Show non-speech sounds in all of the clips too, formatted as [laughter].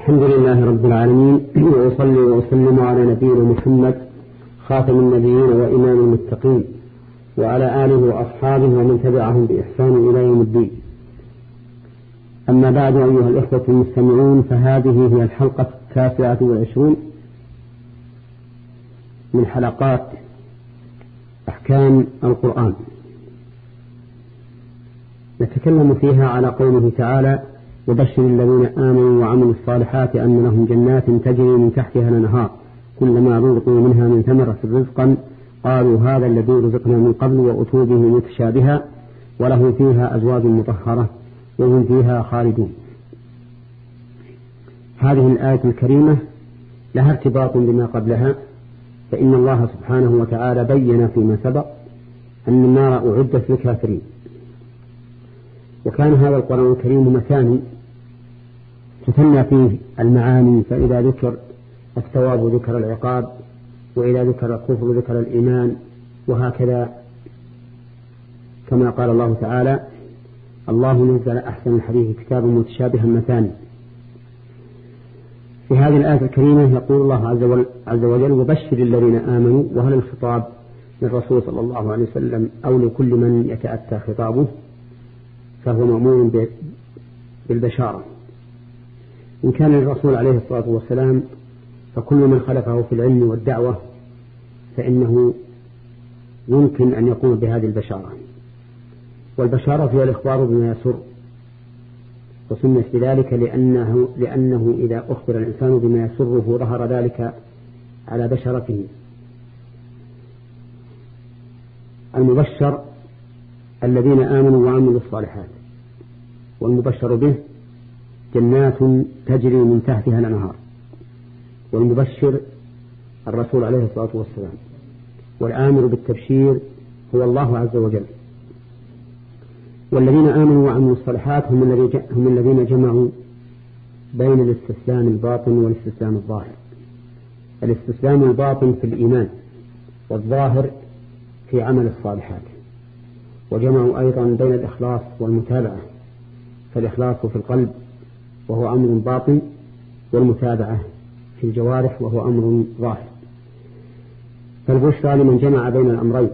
الحمد لله رب العالمين [clears throat] وأصلي وأسلم على نبينا محمد خاتم النبيين وإمام المتقين وعلى آله وأصحابه ومن تبعهم بإحسان إلى يوم الدين. أما بعد أيها الإخوة المستمعون فهذه هي الحلقة التاسعة والعشرون من حلقات أحكام القرآن. نتكلم فيها على قوله تعالى وبشر الذين آمنوا وعملوا الصالحات أن لهم جنات تجري من تحتها الأنهار. كلما رزقوا منها من ثمرة رزقا قالوا هذا الذي رزقنا من قبل وأتوا به متشابها وله فيها أزواج مطهرة وهم فيها خالدون. هذه الآية الكريمة لها ارتباط بما قبلها. فإن الله سبحانه وتعالى بين فيما سبق أن النار أعدت للكافرين. وكان هذا القرآن الكريم مكان تثنى فيه المعاني فإذا ذكر الثواب ذكر العقاب وإذا ذكر الكفر ذكر الإيمان وهكذا كما قال الله تعالى الله نزل أحسن الحديث كتابا متشابها مثاني في هذه الآية الكريمة يقول الله عز وجل وبشر الذين آمنوا وهل الخطاب للرسول صلى الله عليه وسلم أو لكل من يتأتى خطابه؟ فهو مأمور بالبشارة. إن كان للرسول عليه الصلاة والسلام فكل من خلفه في العلم والدعوة فإنه يمكن أن يقوم بهذه البشارة. والبشارة هي الإخبار بما يسر وسميت بذلك لأنه, لأنه إذا أخبر الإنسان بما يسره ظهر ذلك على بشرته. المبشر الذين آمنوا وعملوا الصالحات. والمبشر به جنات تجري من تحتها الأنهار. والمبشر الرسول عليه الصلاة والسلام. والآمر بالتبشير هو الله عز وجل. والذين آمنوا وعملوا الصالحات هم, هم الذين جمعوا بين الاستسلام الباطن والاستسلام الظاهر. الاستسلام الباطن في الإيمان والظاهر في عمل الصالحات. وجمعوا أيضا بين الإخلاص والمتابعة فالإخلاص في القلب وهو أمر باطن والمتابعة في الجوارح وهو أمر ظاهر فالبشرى لمن جمع بين الأمرين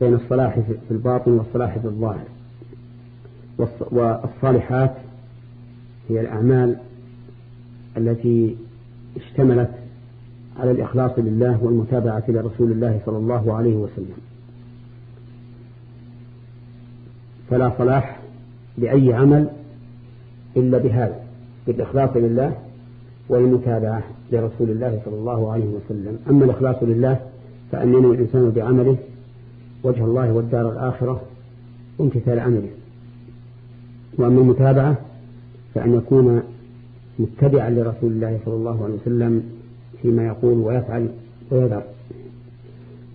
بين الصلاح في الباطن والصلاح في الظاهر. والصالحات هي الأعمال التي اشتملت على الإخلاص لله والمتابعة لرسول الله صلى الله عليه وسلم. فلا صلاح لأي عمل إلا بهذا بالإخلاص لله والمتابعة لرسول الله صلى الله عليه وسلم. أما الإخلاص لله فأن ينوي الإنسان بعمله وجه الله والدار الآخرة وامتثال عمله. وأما المتابعة فأن يكون متبعا لرسول الله صلى الله عليه وسلم فيما يقول ويفعل ويذر.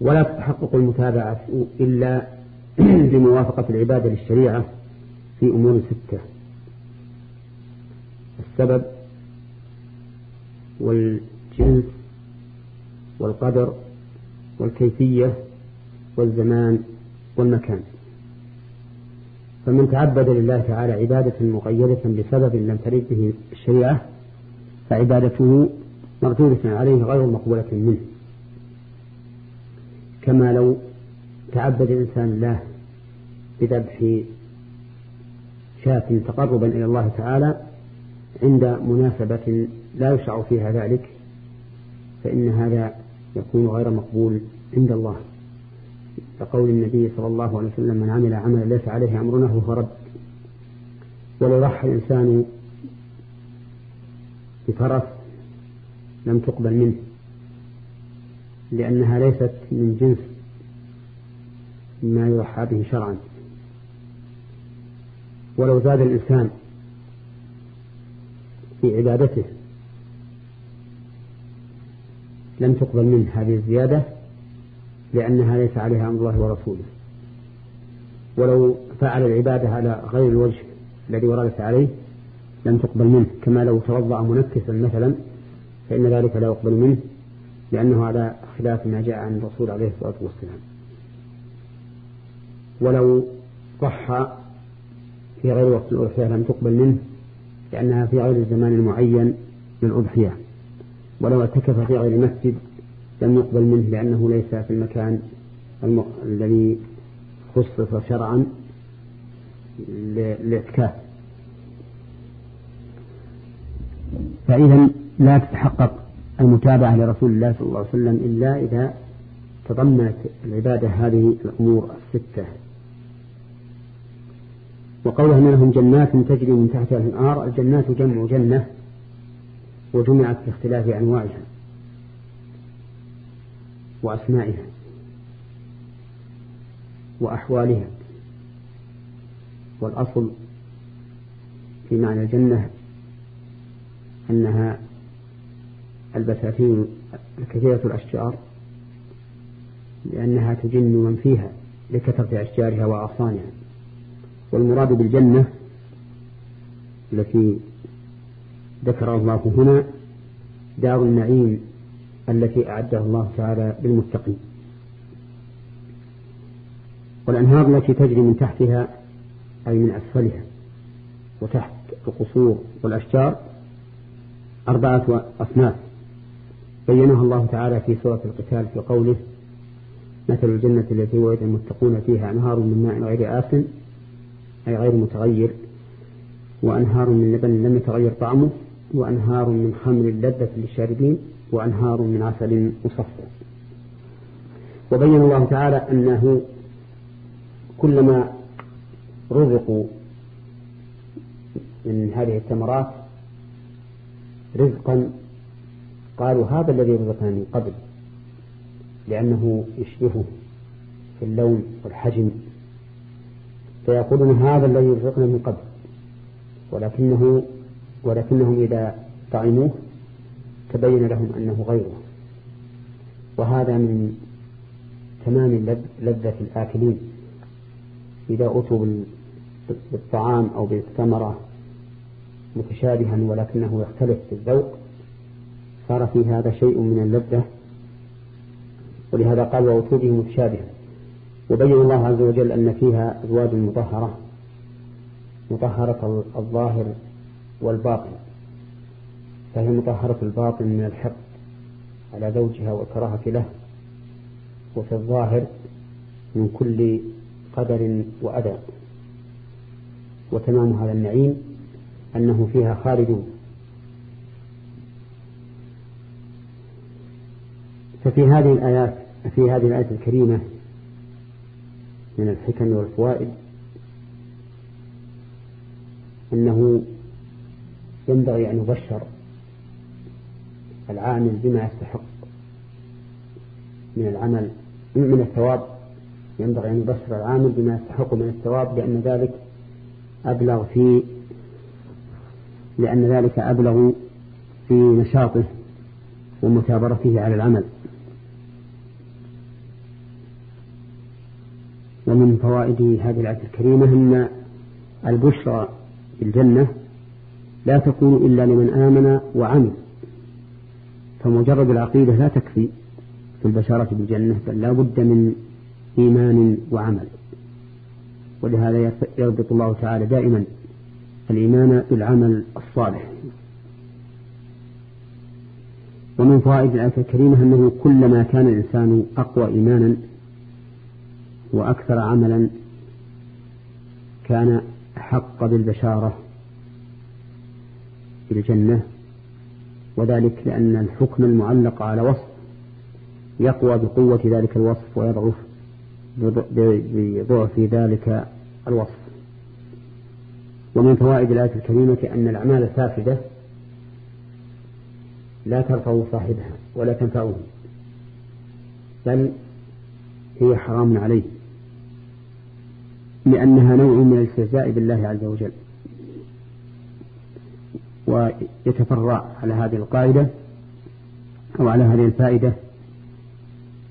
ولا تتحقق المتابعة إلا [clears throat] بموافقة العبادة للشريعة في أمور ستة. السبب والجنس والقدر والكيفية والزمان والمكان. فمن تعبد لله تعالى عبادة مقيدة بسبب لم ترد به الشريعة فعبادته مردودة عليه غير مقبولة منه. كما لو تعبد الإنسان الله بذبح شاة تقربا إلى الله تعالى عند مناسبة لا يشرع فيها ذلك فإن هذا يكون غير مقبول عند الله. كقول النبي صلى الله عليه وسلم من عمل عملا ليس عليه أمرنا فهو رد. ولو ضحى الإنسان بفرس لم تقبل منه لأنها ليست من جنس ما يضحى به شرعا. ولو زاد الإنسان في عبادته لم تقبل منه هذه الزيادة لأنها ليس عليها أمر الله ورسوله. ولو فعل العبادة على غير الوجه الذي وردت عليه لم تقبل منه. كما لو توضأ منكسا مثلا فإن ذلك لا يقبل منه لأنه على خلاف ما جاء عن الرسول عليه الصلاة والسلام. ولو ضحى في غير وقت الأضحية لم تقبل منه لأنها في غير الزمان المعين للأضحية. ولو اعتكف في غير المسجد لم يقبل منه لأنه ليس في المكان الم... الذي خصص شرعا للاعتكاف فإذا لا تتحقق المتابعة لرسول الله صلى الله عليه وسلم إلا إذا تضمنت العبادة هذه الأمور الستة. وقوله أن لهم جنات تجري من تحتها الأنهار الجنات جمع جنة وجمعت باختلاف أنواعها وأسمائها وأحوالها. والأصل في معنى الجنة أنها البساتين الكثيرة الأشجار لأنها تجن من فيها لكثرة أشجارها وأغصانها. والمراد بالجنة التي ذكر الله هنا دار النعيم التي أعدها الله تعالى للمتقين. والأنهار التي تجري من تحتها أي من أسفلها وتحت القصور والأشجار أربعة أصناف. بينها الله تعالى في سورة القتال في قوله مثل الجنة التي وعد المتقون فيها أنهار من ماء غير آسن أي غير متغير وأنهار من لبن لم يتغير طعمه وأنهار من خمر لذة للشاربين وأنهار من عسل مصفى. وبين الله تعالى أنه كلما رزقوا من هذه الثمرات رزقا قالوا هذا الذي رزقنا من قبل لأنه يشبهه في اللون والحجم. فيقولون هذا الذي رزقنا من قبل. ولكنه ولكنهم إذا طعموه تبين لهم أنه غيره. وهذا من تمام لذة الآكلين. إذا أتوا بالطعام أو بالثمرة متشابها ولكنه يختلف في الذوق صار في هذا شيء من اللذة. ولهذا قال وأتوا به متشابها. وبين الله عز وجل أن فيها أزواج مطهرة مطهرة الظاهر والباطن. فهي مطهرة الباطن من الحقد على زوجها والكراهة له وفي الظاهر من كل قدر وأذى. وتمام هذا النعيم أنه فيها خالدون ففي هذه الآيات في هذه الآية الكريمة من الحكم والفوائد أنه ينبغي أن يبشر العامل بما يستحق من العمل من الثواب. ينبغي أن يبشر العامل بما يستحق من الثواب لأن ذلك أبلغ في لأن ذلك أبلغ في نشاطه ومثابرته على العمل. ومن فوائد هذه الآية الكريمة أن البشرى بالجنة لا تكون إلا لمن آمن وعمل فمجرد العقيدة لا تكفي في البشارة بالجنة بل لا بد من إيمان وعمل. ولهذا يربط الله تعالى دائما الإيمان بالعمل الصالح. ومن فوائد الآية الكريمة أنه كلما كان الإنسان أقوى إيمانا وأكثر عملا كان أحق بالبشارة في الجنة وذلك لأن الحكم المعلق على وصف يقوى بقوة ذلك الوصف ويضعف بضعف ذلك الوصف. ومن فوائد الآية الكريمة أن الأعمال الفاسدة لا ترفع صاحبها ولا تنفعه بل هي حرام عليه. لأنها نوع من الاستهزاء بالله عز وجل. ويتفرع على هذه القاعدة أو على هذه الفائدة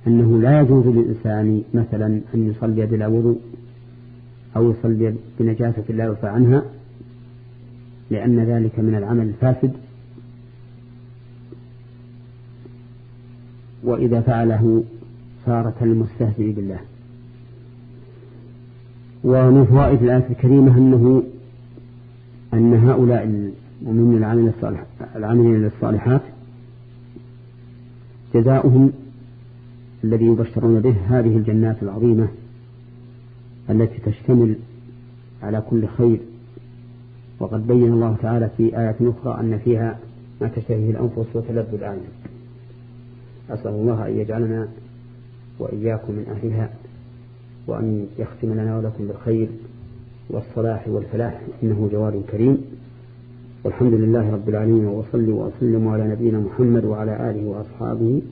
أنه لا يجوز للإنسان مثلا أن يصلي بلا وضوء أو يصلي بنجاسة لا يعفى عنها لأن ذلك من العمل الفاسد. وإذا فعله صار كالمستهزئ بالله. ومن فوائد الآية الكريمة أنه أن هؤلاء المؤمنين العاملين العاملين للصالحات جزاؤهم الذي يبشرون به هذه الجنات العظيمة التي تشتمل على كل خير. وقد بين الله تعالى في آية أخرى أن فيها ما تشتهيه الأنفس وتلذ الأعين. أسأل الله أن يجعلنا وإياكم من أهلها. وأن يختم لنا ولكم بالخير والصلاح والفلاح إنه جواد كريم. والحمد لله رب العالمين وصلي وأسلم على نبينا محمد وعلى آله وأصحابه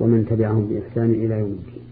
ومن تبعهم بإحسان إلى يوم الدين.